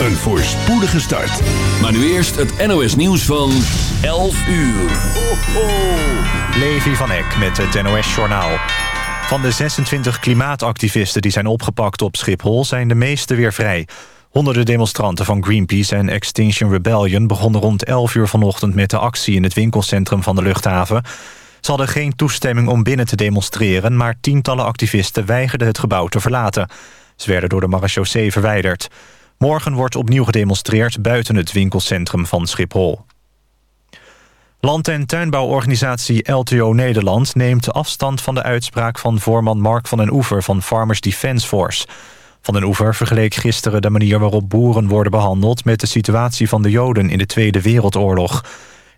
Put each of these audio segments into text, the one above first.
een voorspoedige start. Maar nu eerst het NOS nieuws van 11 uur. Ho, ho. Levi van Eck met het NOS Journaal. Van de 26 klimaatactivisten die zijn opgepakt op Schiphol... zijn de meeste weer vrij. Honderden demonstranten van Greenpeace en Extinction Rebellion... begonnen rond 11 uur vanochtend met de actie in het winkelcentrum van de luchthaven. Ze hadden geen toestemming om binnen te demonstreren... maar tientallen activisten weigerden het gebouw te verlaten. Ze werden door de marechaussee verwijderd. Morgen wordt opnieuw gedemonstreerd buiten het winkelcentrum van Schiphol. Land- en tuinbouworganisatie LTO Nederland neemt afstand van de uitspraak van voorman Mark van den Oever van Farmers Defence Force. Van den Oever vergeleek gisteren de manier waarop boeren worden behandeld met de situatie van de Joden in de Tweede Wereldoorlog.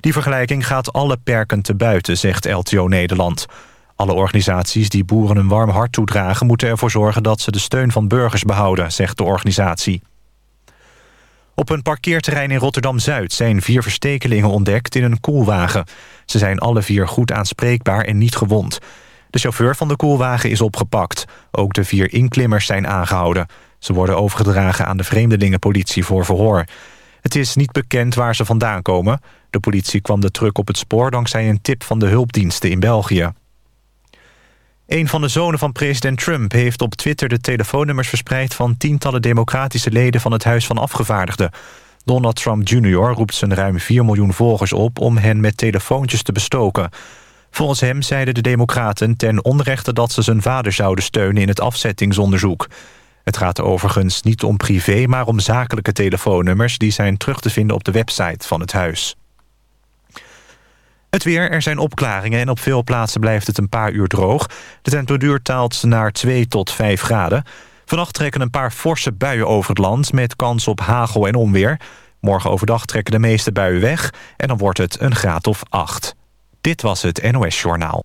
Die vergelijking gaat alle perken te buiten, zegt LTO Nederland. Alle organisaties die boeren een warm hart toedragen... moeten ervoor zorgen dat ze de steun van burgers behouden, zegt de organisatie. Op een parkeerterrein in Rotterdam-Zuid zijn vier verstekelingen ontdekt in een koelwagen. Ze zijn alle vier goed aanspreekbaar en niet gewond. De chauffeur van de koelwagen is opgepakt. Ook de vier inklimmers zijn aangehouden. Ze worden overgedragen aan de vreemdelingenpolitie voor verhoor. Het is niet bekend waar ze vandaan komen. De politie kwam de truck op het spoor dankzij een tip van de hulpdiensten in België. Een van de zonen van president Trump heeft op Twitter de telefoonnummers verspreid... van tientallen democratische leden van het Huis van Afgevaardigden. Donald Trump Jr. roept zijn ruim 4 miljoen volgers op... om hen met telefoontjes te bestoken. Volgens hem zeiden de democraten ten onrechte dat ze zijn vader zouden steunen... in het afzettingsonderzoek. Het gaat overigens niet om privé, maar om zakelijke telefoonnummers... die zijn terug te vinden op de website van het huis. Het weer, er zijn opklaringen en op veel plaatsen blijft het een paar uur droog. De temperatuur taalt naar 2 tot 5 graden. Vannacht trekken een paar forse buien over het land... met kans op hagel en onweer. Morgen overdag trekken de meeste buien weg... en dan wordt het een graad of 8. Dit was het NOS Journaal.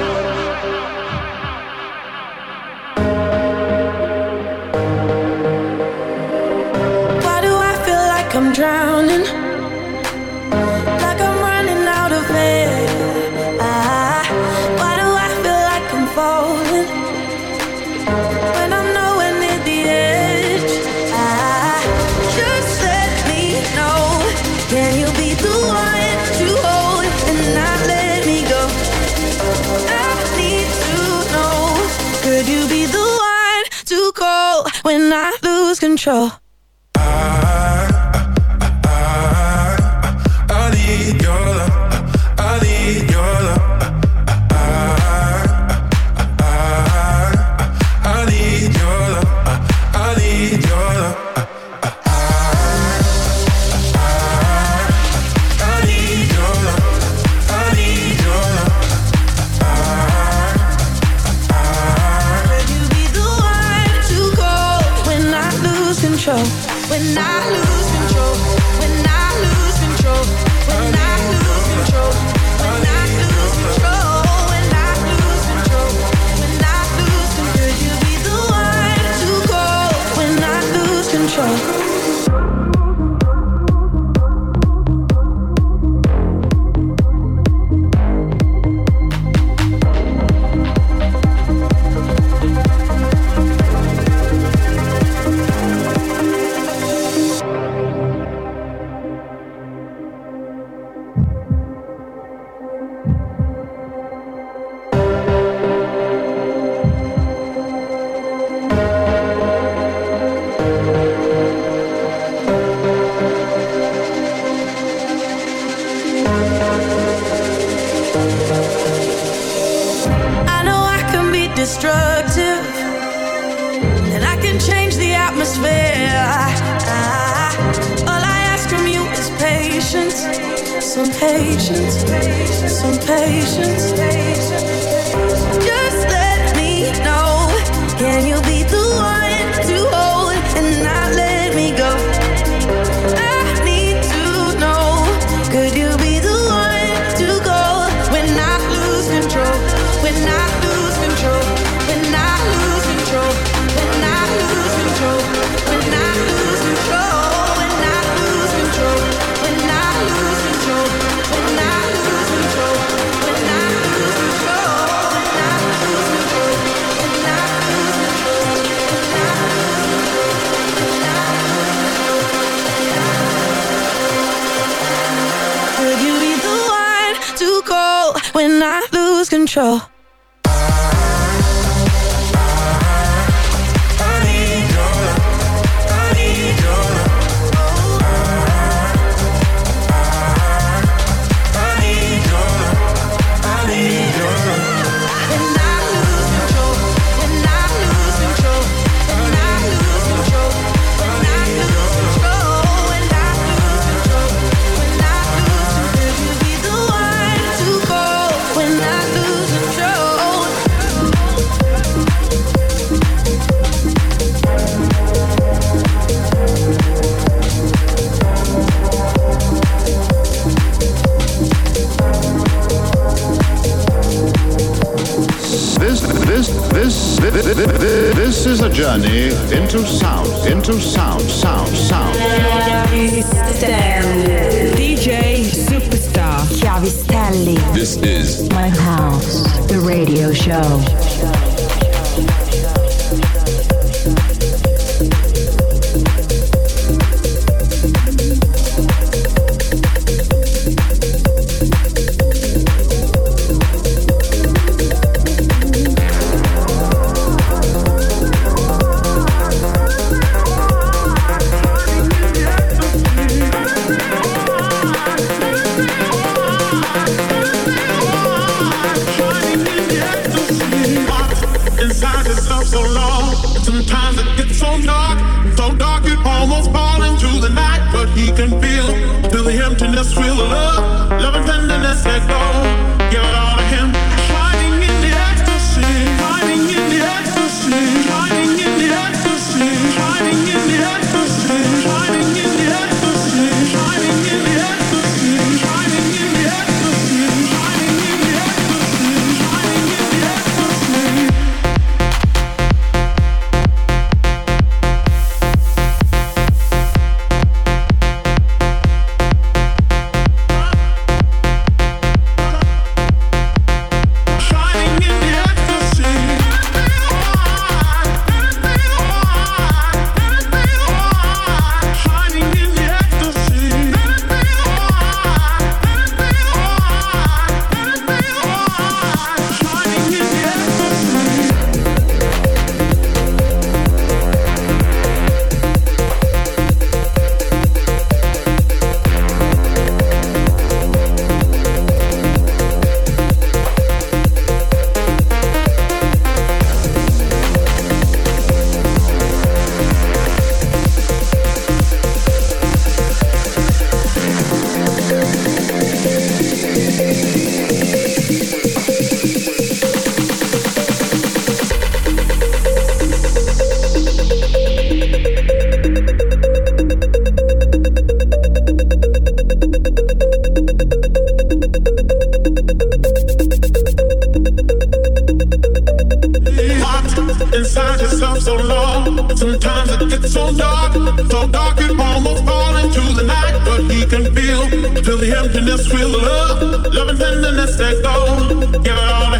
Drowning? Like I'm running out of air. Ah, why do I feel like I'm falling? When I'm nowhere near the edge. Ah, just let me know. Can you be the one to hold and not let me go? I need to know. Could you be the one to call when I lose control? I Central. the emptiness, Feel the love, love and tenderness, let go. Give it all.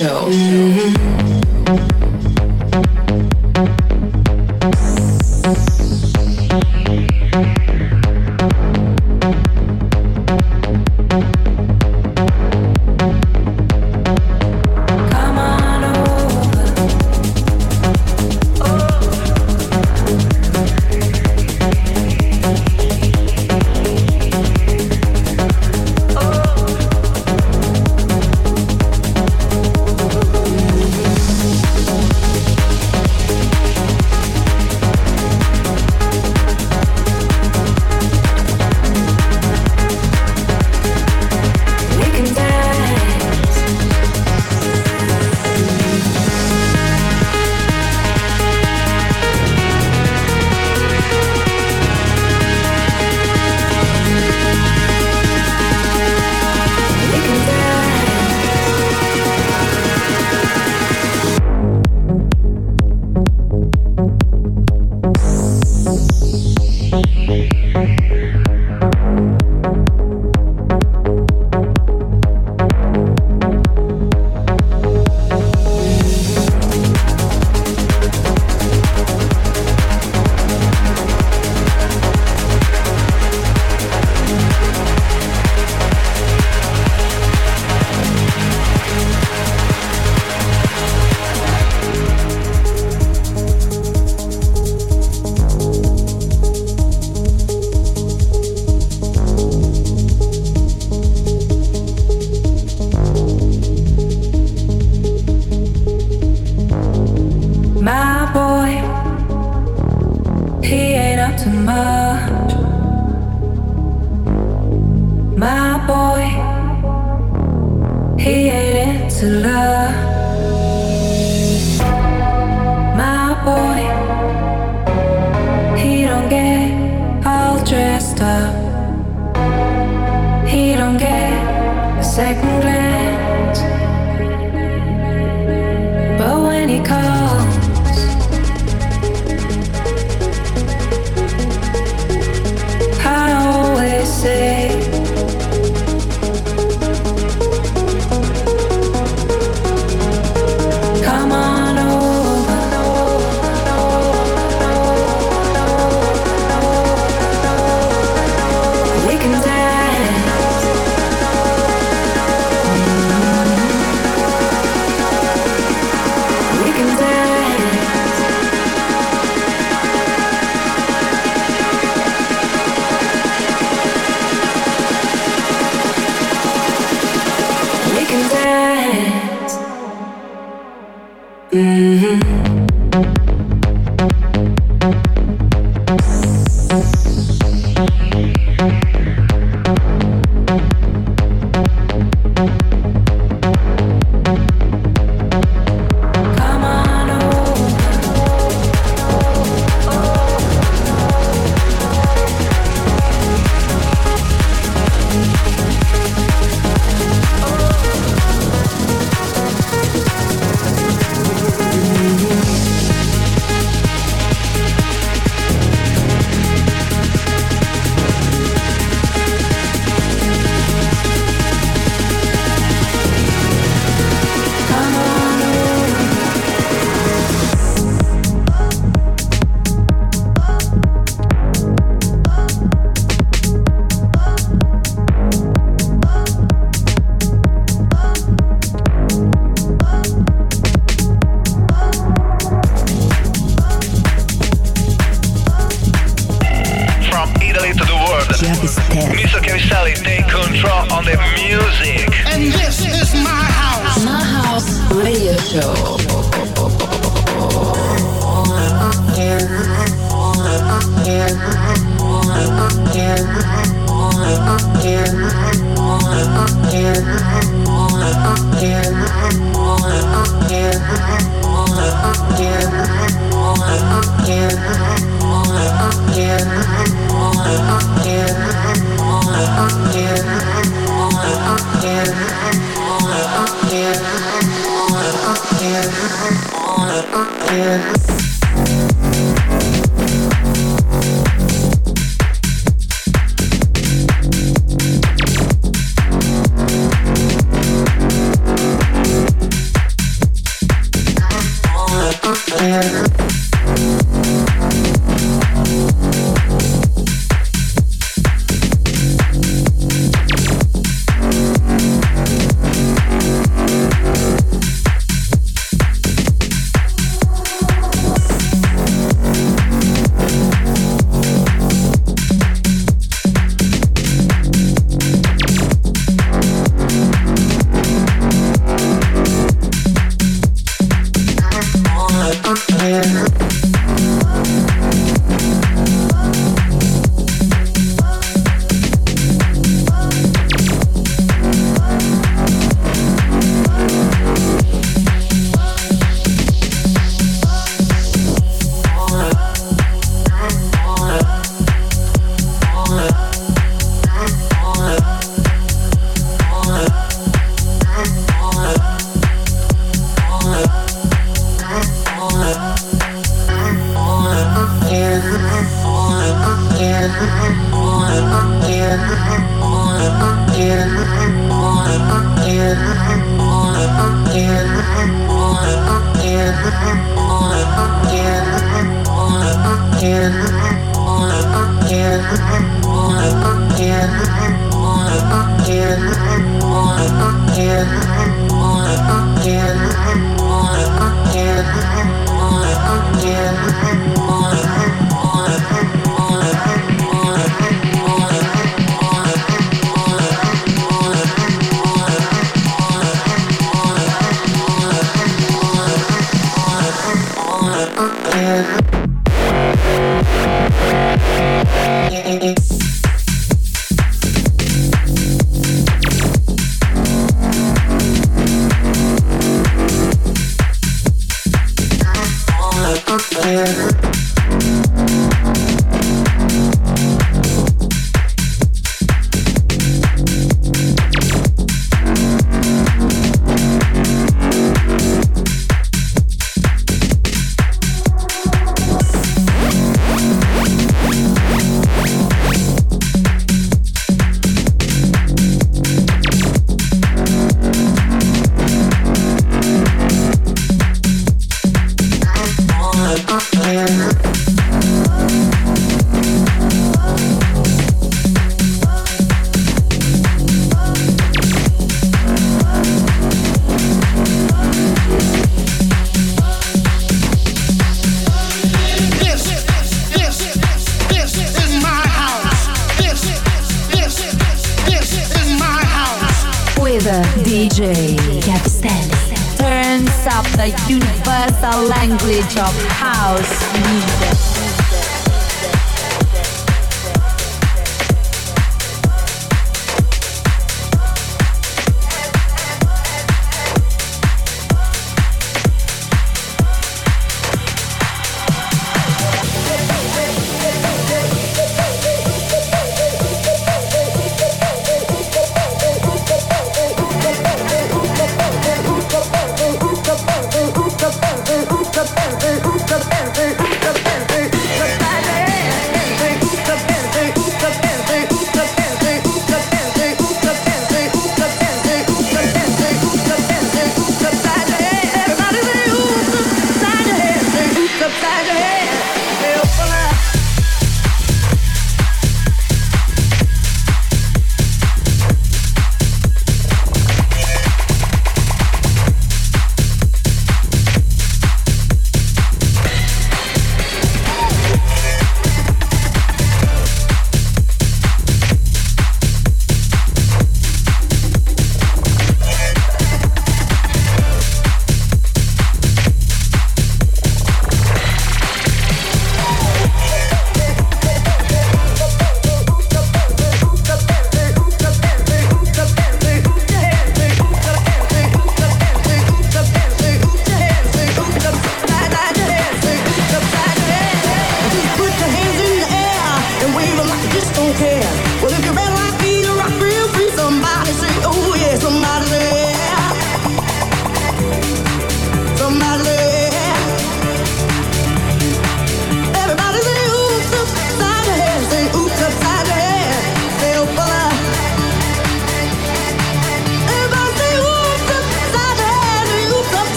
show. Mm-hmm. boy, he ain't up to much. My boy, he ain't into love. My boy, he don't get all dressed up. He don't get a second glance.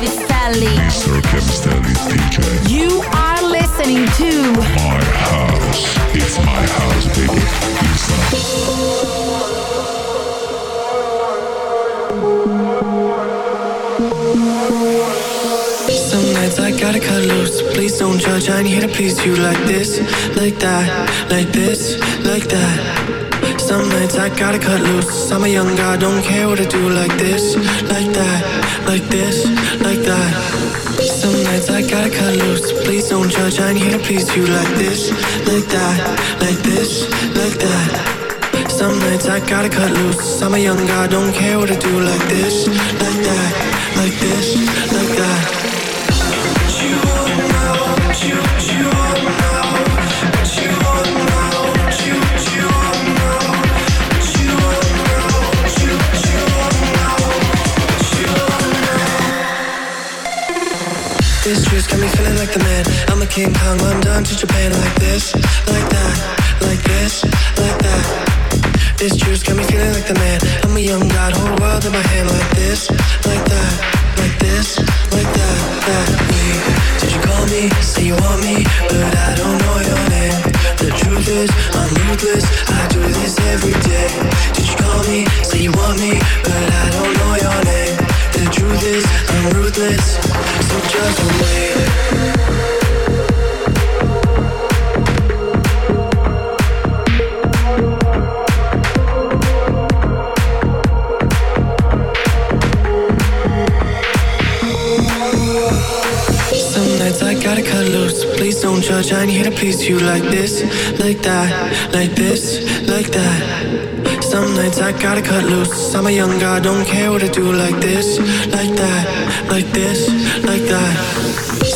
Chiavistelli. Mr. Chiavistelli DJ. You are listening to My house. It's my house, baby. Listen. Some nights I gotta cut loose. Please don't judge. I ain't here to please you like this, like that, like this, like that. Some nights I gotta cut loose. I'm a young guy, don't care what I do like this, like that, like this, like that. Some nights I gotta cut loose. Please don't judge. I ain't here to please you like this, like that, like this, like that. Some nights I gotta cut loose. I'm a young guy, don't care what I do like this, like that, like this, King Kong, down to Japan like this, like that, like this, like that. This juice got me feeling like the man. I'm a young god, whole world in my hand like this, like that, like this, like that, that. Wait, did you call me? Say you want me, but I don't know your name. The truth is, I'm ruthless. I do this every day. Did you call me? Say you want me, but I don't know your name. The truth is, I'm ruthless. So just wait. Don't judge. I ain't here to please you like this, like that, like this, like that. Some nights I gotta cut loose. I'm a young guy, don't care what I do like this, like that, like this, like that.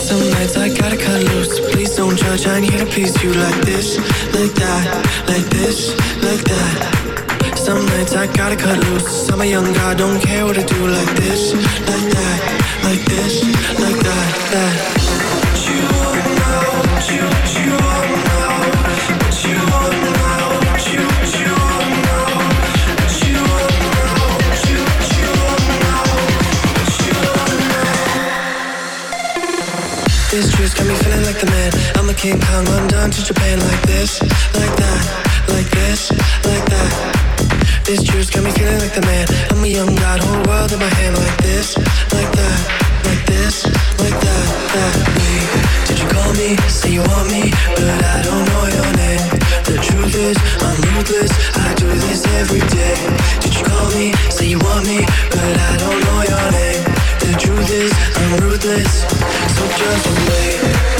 Some nights I gotta cut loose. Please don't judge. I ain't here to please you like this, like that, like this, like that. Some nights I gotta cut loose. I'm a young guy, don't care what I do like this, like that, like this, like that, that. King Kong, down to Japan like this, like that, like this, like that. This juice got me feeling like the man. I'm a young god, whole world in my hand like this, like that, like this, like that, that. Wait, did you call me? Say you want me, but I don't know your name. The truth is, I'm ruthless. I do this every day. Did you call me? Say you want me, but I don't know your name. The truth is, I'm ruthless. So just wait.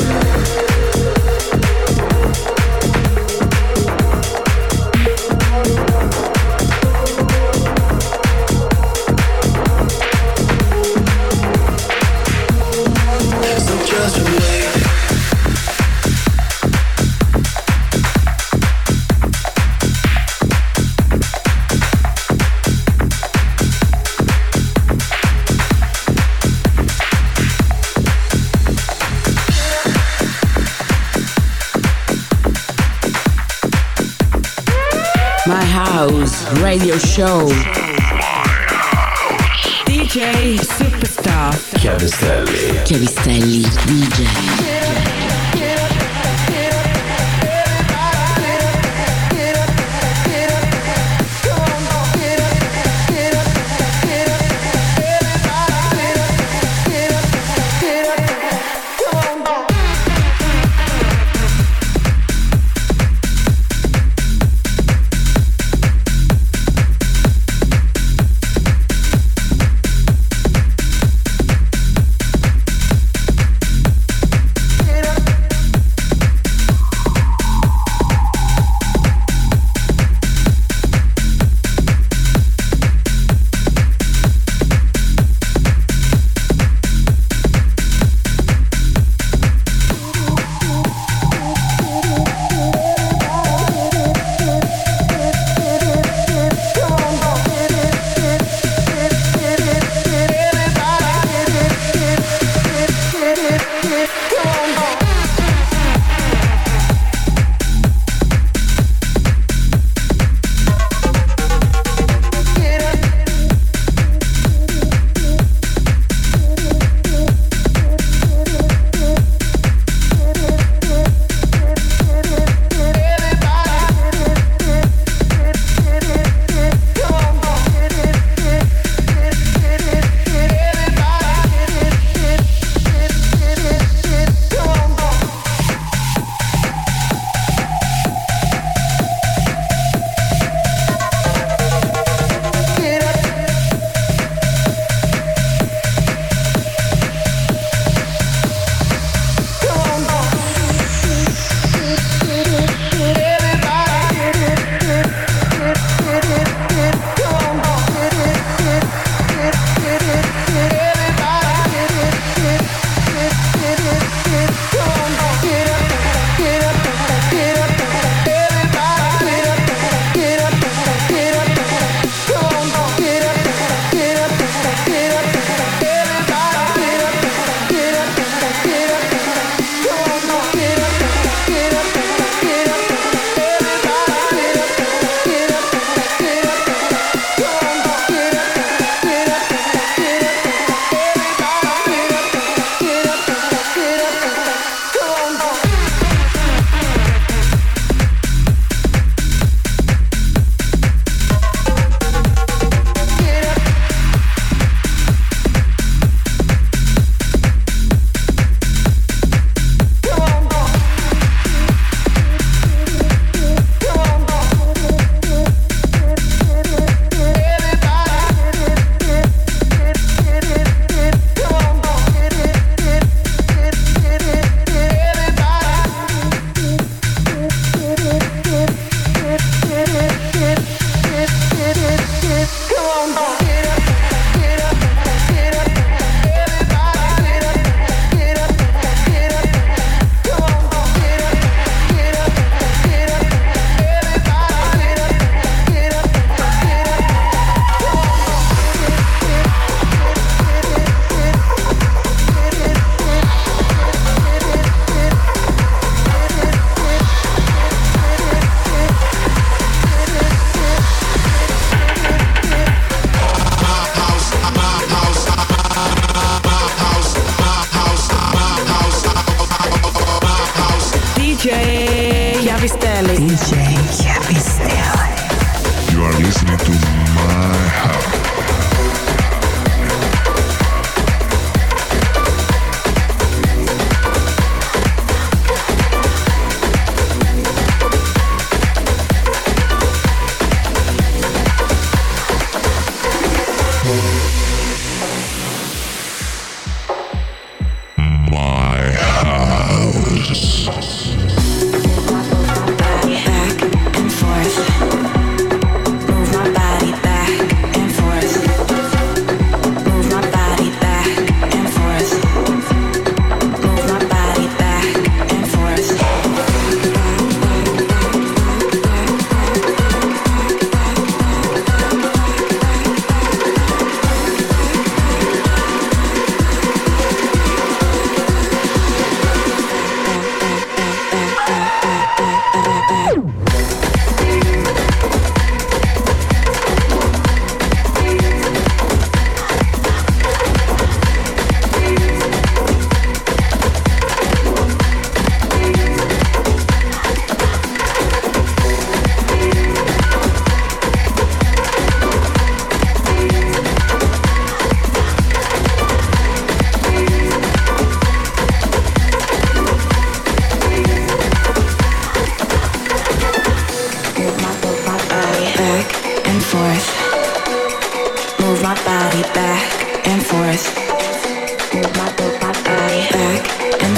House Radio Show. DJ Superstar. Chiavistelli. Chiavistelli DJ.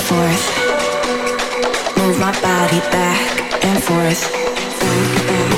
Forth. Move my body back and forth. Back, back,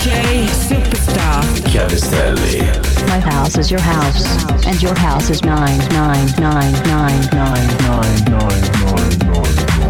DJ Superstar. Chiavistelli. My house is your house, and your house is nine nine nine nine nine nine nine nine nine.